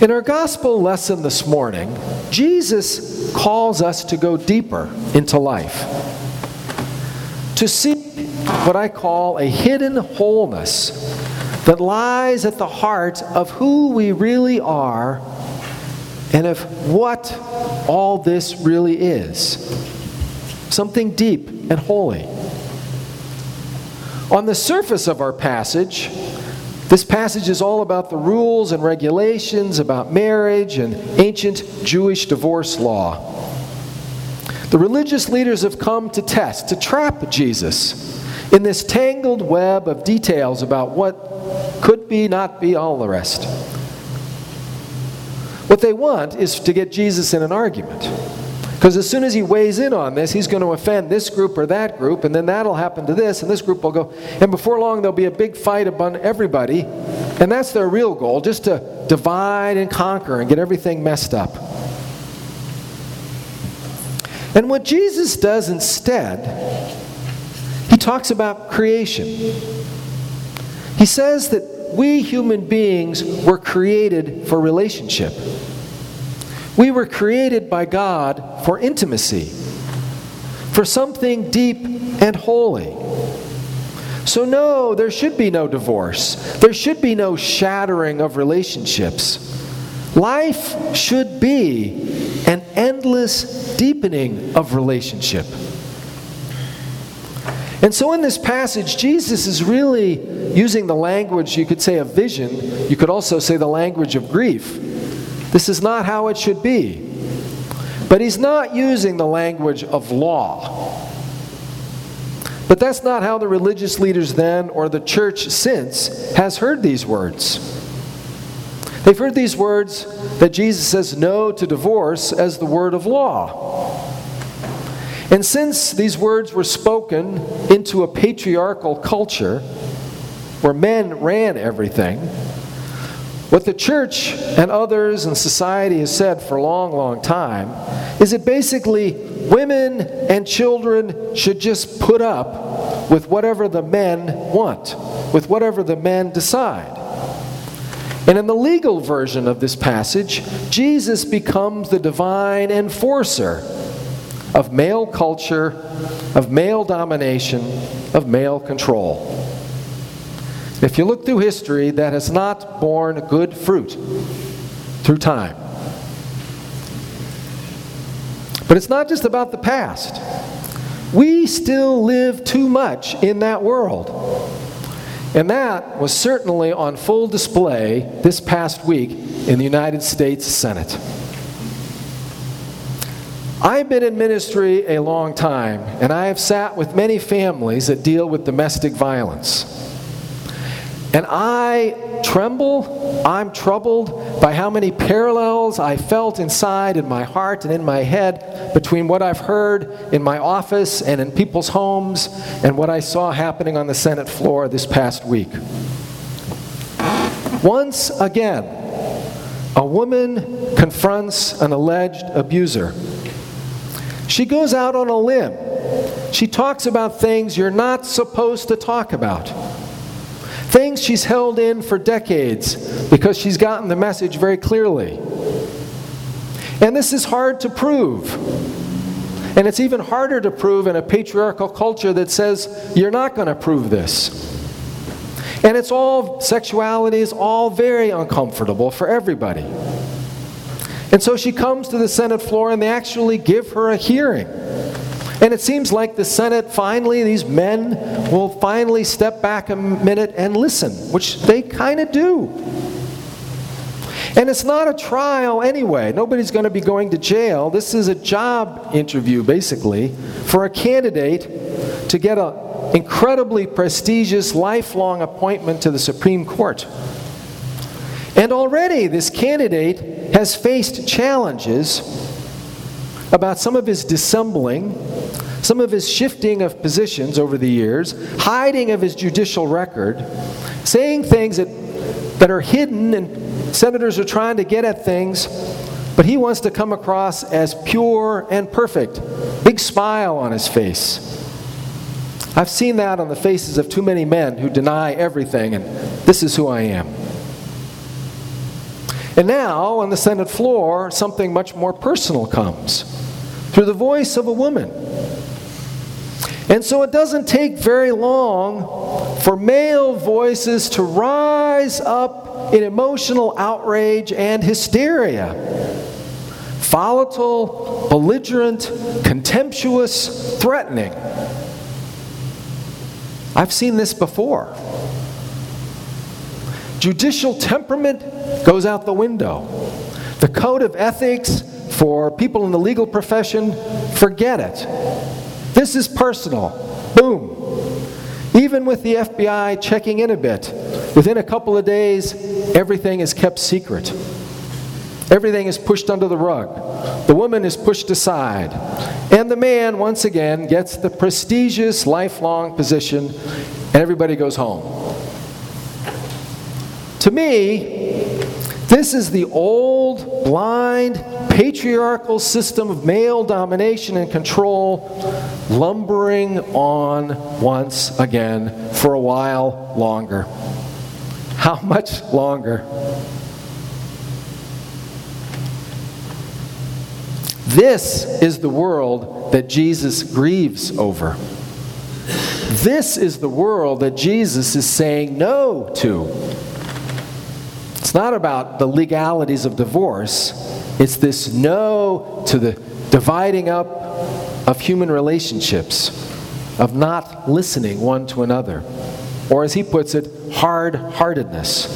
In our gospel lesson this morning, Jesus calls us to go deeper into life, to seek what I call a hidden wholeness that lies at the heart of who we really are and of what all this really is something deep and holy. On the surface of our passage, this passage is all about the rules and regulations about marriage and ancient Jewish divorce law. The religious leaders have come to test, to trap Jesus in this tangled web of details about what could be, not be, all the rest. What they want is to get Jesus in an argument. Because as soon as he weighs in on this, he's going to offend this group or that group, and then that'll happen to this, and this group will go. And before long, there'll be a big fight among everybody, and that's their real goal just to divide and conquer and get everything messed up. And what Jesus does instead, he talks about creation. He says that we human beings were created for relationship. We were created by God for intimacy, for something deep and holy. So, no, there should be no divorce. There should be no shattering of relationships. Life should be an endless deepening of relationship. And so, in this passage, Jesus is really using the language, you could say, of vision. You could also say the language of grief. This is not how it should be. But he's not using the language of law. But that's not how the religious leaders then or the church since has heard these words. They've heard these words that Jesus says no to divorce as the word of law. And since these words were spoken into a patriarchal culture where men ran everything, what the church and others and society has said for a long, long time is that basically women and children should just put up with whatever the men want, with whatever the men decide. And in the legal version of this passage, Jesus becomes the divine enforcer of male culture, of male domination, of male control. If you look through history, that has not borne good fruit through time. But it's not just about the past. We still live too much in that world. And that was certainly on full display this past week in the United States Senate. I've been in ministry a long time, and I have sat with many families that deal with domestic violence. And I tremble, I'm troubled by how many parallels I felt inside in my heart and in my head between what I've heard in my office and in people's homes and what I saw happening on the Senate floor this past week. Once again, a woman confronts an alleged abuser. She goes out on a limb. She talks about things you're not supposed to talk about. Things she's held in for decades because she's gotten the message very clearly. And this is hard to prove. And it's even harder to prove in a patriarchal culture that says you're not going to prove this. And it's all, sexuality is all very uncomfortable for everybody. And so she comes to the Senate floor and they actually give her a hearing. And it seems like the Senate finally, these men will finally step back a minute and listen, which they kind of do. And it's not a trial anyway. Nobody's going to be going to jail. This is a job interview, basically, for a candidate to get an incredibly prestigious lifelong appointment to the Supreme Court. And already this candidate has faced challenges about some of his dissembling some of his shifting of positions over the years, hiding of his judicial record, saying things that, that are hidden, and senators are trying to get at things, but he wants to come across as pure and perfect. Big smile on his face. I've seen that on the faces of too many men who deny everything, and this is who I am. And now, on the Senate floor, something much more personal comes through the voice of a woman. And so it doesn't take very long for male voices to rise up in emotional outrage and hysteria. Volatile, belligerent, contemptuous, threatening. I've seen this before. Judicial temperament goes out the window. The code of ethics for people in the legal profession, forget it. This is personal. Boom. Even with the FBI checking in a bit, within a couple of days, everything is kept secret. Everything is pushed under the rug. The woman is pushed aside. And the man, once again, gets the prestigious lifelong position, and everybody goes home. To me, this is the old, blind, patriarchal system of male domination and control lumbering on once again for a while longer. How much longer? This is the world that Jesus grieves over. This is the world that Jesus is saying no to. It's not about the legalities of divorce, it's this no to the dividing up of human relationships, of not listening one to another. Or, as he puts it, hard heartedness.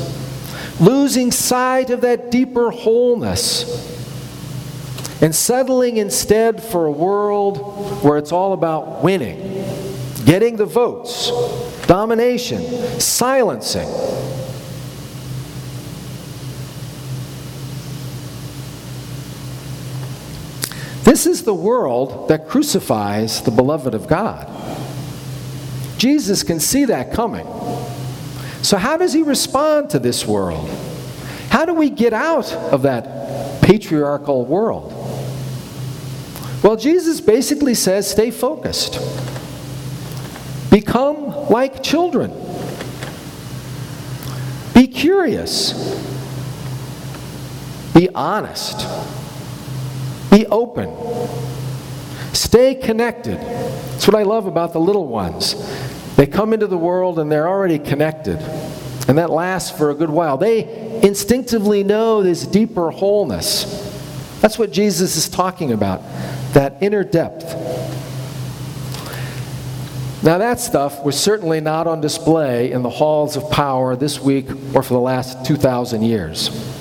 Losing sight of that deeper wholeness and settling instead for a world where it's all about winning, getting the votes, domination, silencing. This is the world that crucifies the beloved of God. Jesus can see that coming. So, how does he respond to this world? How do we get out of that patriarchal world? Well, Jesus basically says stay focused, become like children, be curious, be honest. Be open. Stay connected. That's what I love about the little ones. They come into the world and they're already connected. And that lasts for a good while. They instinctively know this deeper wholeness. That's what Jesus is talking about, that inner depth. Now, that stuff was certainly not on display in the halls of power this week or for the last 2,000 years.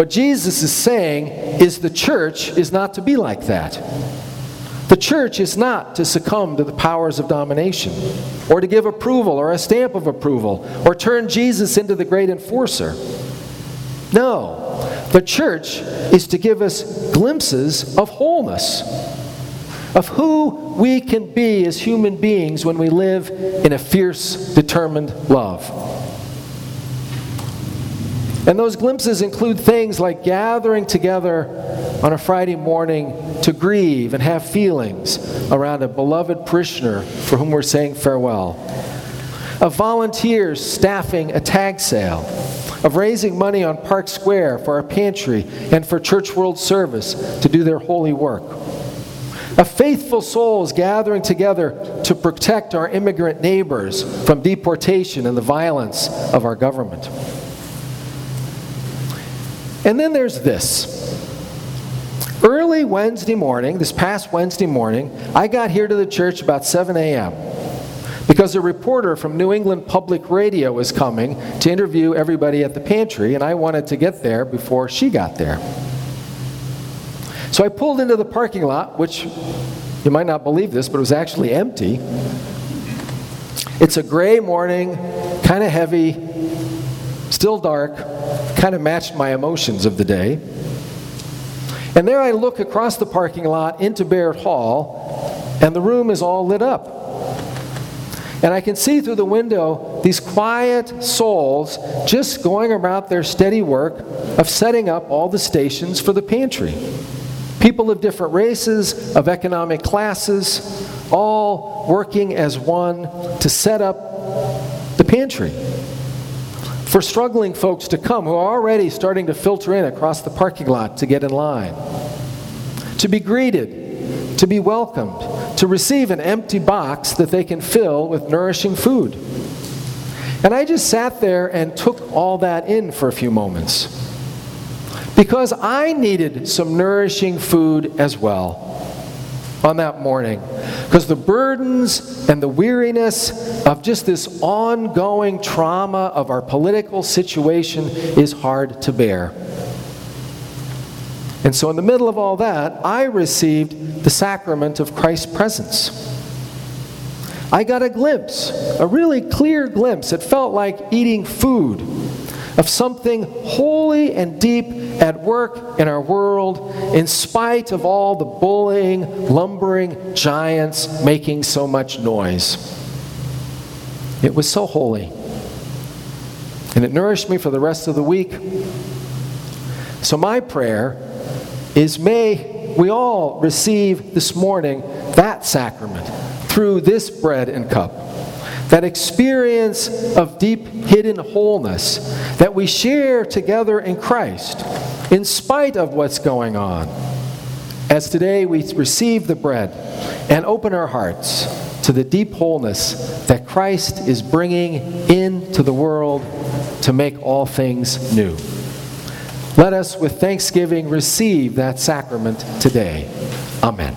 What Jesus is saying is the church is not to be like that. The church is not to succumb to the powers of domination, or to give approval or a stamp of approval, or turn Jesus into the great enforcer. No, the church is to give us glimpses of wholeness, of who we can be as human beings when we live in a fierce, determined love. And those glimpses include things like gathering together on a Friday morning to grieve and have feelings around a beloved parishioner for whom we're saying farewell, of volunteers staffing a tag sale, of raising money on Park Square for our pantry and for Church World Service to do their holy work. Of faithful souls gathering together to protect our immigrant neighbors from deportation and the violence of our government. And then there's this. Early Wednesday morning, this past Wednesday morning, I got here to the church about 7 a.m. because a reporter from New England Public Radio was coming to interview everybody at the pantry, and I wanted to get there before she got there. So I pulled into the parking lot, which you might not believe this, but it was actually empty. It's a gray morning, kind of heavy, still dark kind of matched my emotions of the day. And there I look across the parking lot into Barrett Hall, and the room is all lit up. And I can see through the window these quiet souls just going about their steady work of setting up all the stations for the pantry. People of different races, of economic classes, all working as one to set up the pantry. For struggling folks to come who are already starting to filter in across the parking lot to get in line, to be greeted, to be welcomed, to receive an empty box that they can fill with nourishing food. And I just sat there and took all that in for a few moments because I needed some nourishing food as well on that morning. Because the burdens and the weariness of just this ongoing trauma of our political situation is hard to bear. And so, in the middle of all that, I received the sacrament of Christ's presence. I got a glimpse, a really clear glimpse. It felt like eating food of something holy and deep at work in our world, in spite of all the bullying, lumbering giants making so much noise. It was so holy. And it nourished me for the rest of the week. So, my prayer is may we all receive this morning that sacrament through this bread and cup that experience of deep hidden wholeness that we share together in Christ, in spite of what's going on. As today we receive the bread and open our hearts to the deep wholeness that Christ is bringing into the world to make all things new. Let us, with thanksgiving, receive that sacrament today. Amen.